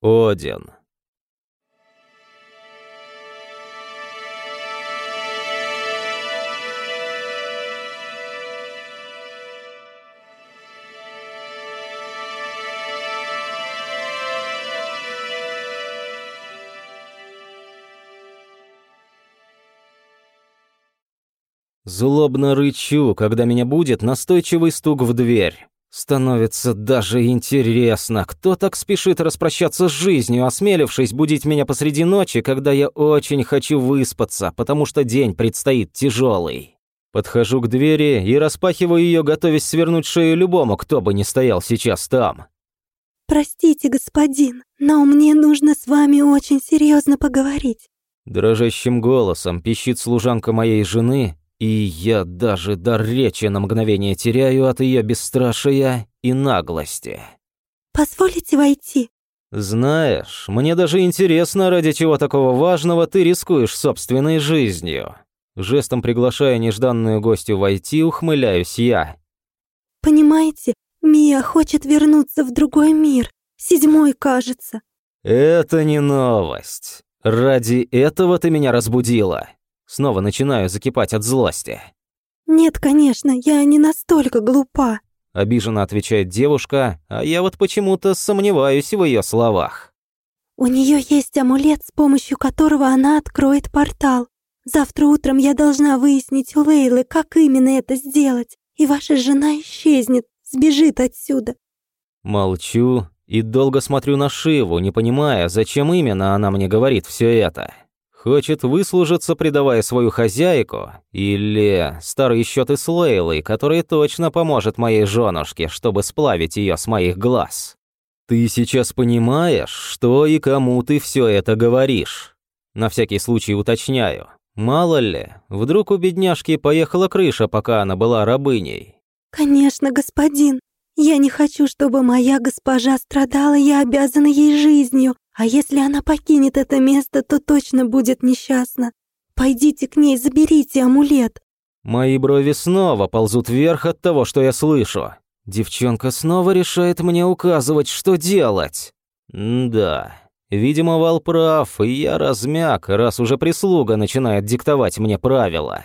Один. Злобно рычу, когда меня будет настойчивый стук в дверь. Становится даже интересно, кто так спешит распрощаться с жизнью, осмелившись будить меня посреди ночи, когда я очень хочу выспаться, потому что день предстоит тяжелый. Подхожу к двери и распахиваю ее, готовясь свернуть шею любому, кто бы ни стоял сейчас там. «Простите, господин, но мне нужно с вами очень серьезно поговорить». Дрожащим голосом пищит служанка моей жены, и я даже дар речи на мгновение теряю от ее бесстрашия и наглости. «Позволите войти?» «Знаешь, мне даже интересно, ради чего такого важного ты рискуешь собственной жизнью». Жестом приглашая нежданную гостью войти, ухмыляюсь я. «Понимаете, Мия хочет вернуться в другой мир. Седьмой, кажется». «Это не новость. Ради этого ты меня разбудила». Снова начинаю закипать от злости. «Нет, конечно, я не настолько глупа», — обиженно отвечает девушка, а я вот почему-то сомневаюсь в ее словах. «У нее есть амулет, с помощью которого она откроет портал. Завтра утром я должна выяснить у Лейлы, как именно это сделать, и ваша жена исчезнет, сбежит отсюда». Молчу и долго смотрю на Шиву, не понимая, зачем именно она мне говорит все это. Хочет выслужиться, предавая свою хозяйку? Или старые счеты с Лейлой, который точно поможет моей женушке, чтобы сплавить ее с моих глаз? Ты сейчас понимаешь, что и кому ты все это говоришь? На всякий случай уточняю. Мало ли, вдруг у бедняжки поехала крыша, пока она была рабыней. «Конечно, господин. Я не хочу, чтобы моя госпожа страдала, я обязана ей жизнью. А если она покинет это место, то точно будет несчастна. Пойдите к ней, заберите амулет». Мои брови снова ползут вверх от того, что я слышу. Девчонка снова решает мне указывать, что делать. М да, видимо, Вал прав, и я размяк, раз уже прислуга начинает диктовать мне правила.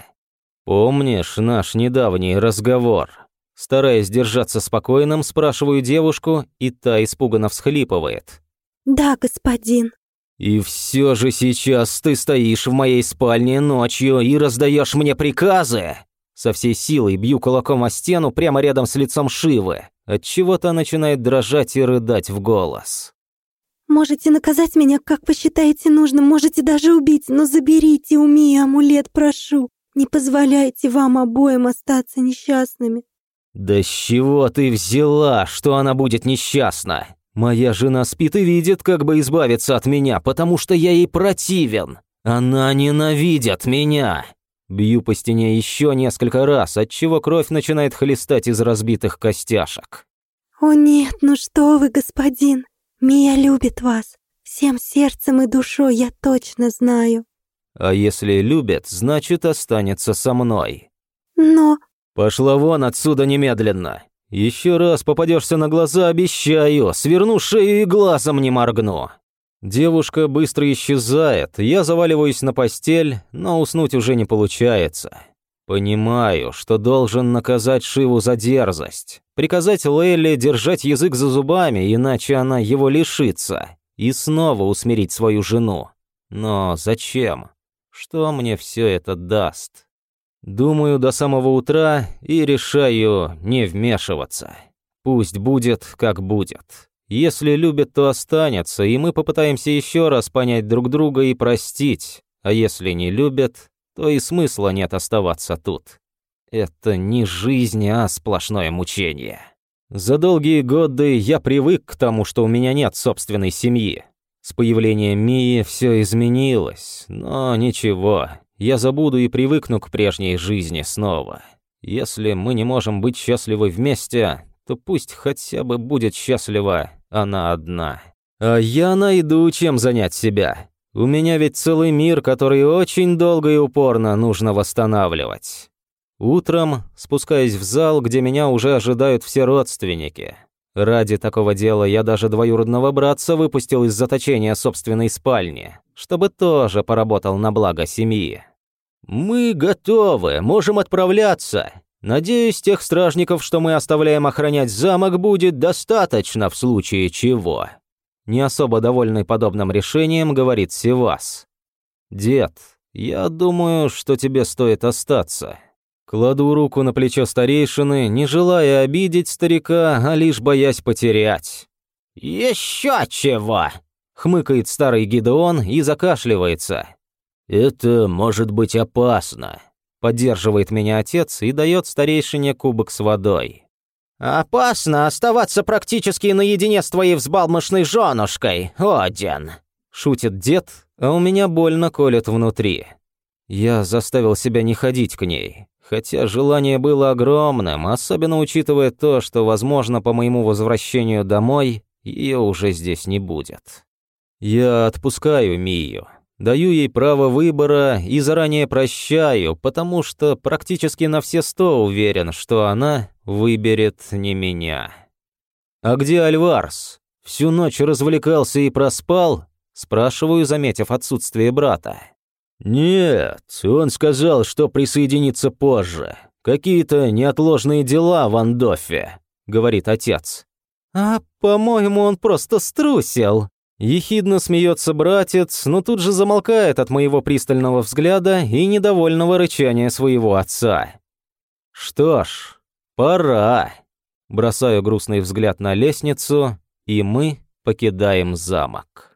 Помнишь наш недавний разговор? Стараясь держаться спокойным, спрашиваю девушку, и та испуганно всхлипывает. «Да, господин». «И все же сейчас ты стоишь в моей спальне ночью и раздаешь мне приказы?» Со всей силой бью кулаком о стену прямо рядом с лицом Шивы. Отчего-то начинает дрожать и рыдать в голос. «Можете наказать меня, как посчитаете нужным, можете даже убить, но заберите у Мии амулет, прошу. Не позволяйте вам обоим остаться несчастными». «Да с чего ты взяла, что она будет несчастна? Моя жена спит и видит, как бы избавиться от меня, потому что я ей противен. Она ненавидит меня. Бью по стене еще несколько раз, отчего кровь начинает хлестать из разбитых костяшек. «О нет, ну что вы, господин! Мия любит вас. Всем сердцем и душой я точно знаю». «А если любит, значит, останется со мной». «Но...» «Пошла вон отсюда немедленно. Еще раз попадешься на глаза, обещаю, сверну шею и глазом не моргну. Девушка быстро исчезает, я заваливаюсь на постель, но уснуть уже не получается. Понимаю, что должен наказать Шиву за дерзость, приказать Лейле держать язык за зубами, иначе она его лишится, и снова усмирить свою жену. Но зачем? Что мне все это даст? Думаю до самого утра и решаю не вмешиваться. Пусть будет, как будет. Если любит, то останется, и мы попытаемся еще раз понять друг друга и простить. А если не любят, то и смысла нет оставаться тут. Это не жизнь, а сплошное мучение. За долгие годы я привык к тому, что у меня нет собственной семьи. С появлением Мии все изменилось, но ничего, я забуду и привыкну к прежней жизни снова. Если мы не можем быть счастливы вместе, то пусть хотя бы будет счастлива она одна. А я найду чем занять себя. У меня ведь целый мир, который очень долго и упорно нужно восстанавливать. Утром спускаясь в зал, где меня уже ожидают все родственники. Ради такого дела я даже двоюродного братца выпустил из заточения собственной спальни, чтобы тоже поработал на благо семьи. «Мы готовы, можем отправляться. Надеюсь, тех стражников, что мы оставляем охранять замок, будет достаточно в случае чего». Не особо довольный подобным решением, говорит Севас. «Дед, я думаю, что тебе стоит остаться». Кладу руку на плечо старейшины, не желая обидеть старика, а лишь боясь потерять. «Еще чего!» — хмыкает старый Гидеон и закашливается. «Это может быть опасно», — поддерживает меня отец и дает старейшине кубок с водой. «Опасно оставаться практически наедине с твоей взбалмошной женушкой, Один», — шутит дед, а у меня больно колет внутри. Я заставил себя не ходить к ней, хотя желание было огромным, особенно учитывая то, что, возможно, по моему возвращению домой ее уже здесь не будет. Я отпускаю Мию, даю ей право выбора и заранее прощаю, потому что практически на все сто уверен, что она выберет не меня. «А где Альварс? Всю ночь развлекался и проспал?» Спрашиваю, заметив отсутствие брата. «Нет, он сказал, что присоединится позже. Какие-то неотложные дела в Андофе», — говорит отец. «А, по-моему, он просто струсил». Ехидно смеется братец, но тут же замолкает от моего пристального взгляда и недовольного рычания своего отца. «Что ж, пора». Бросаю грустный взгляд на лестницу, и мы покидаем замок.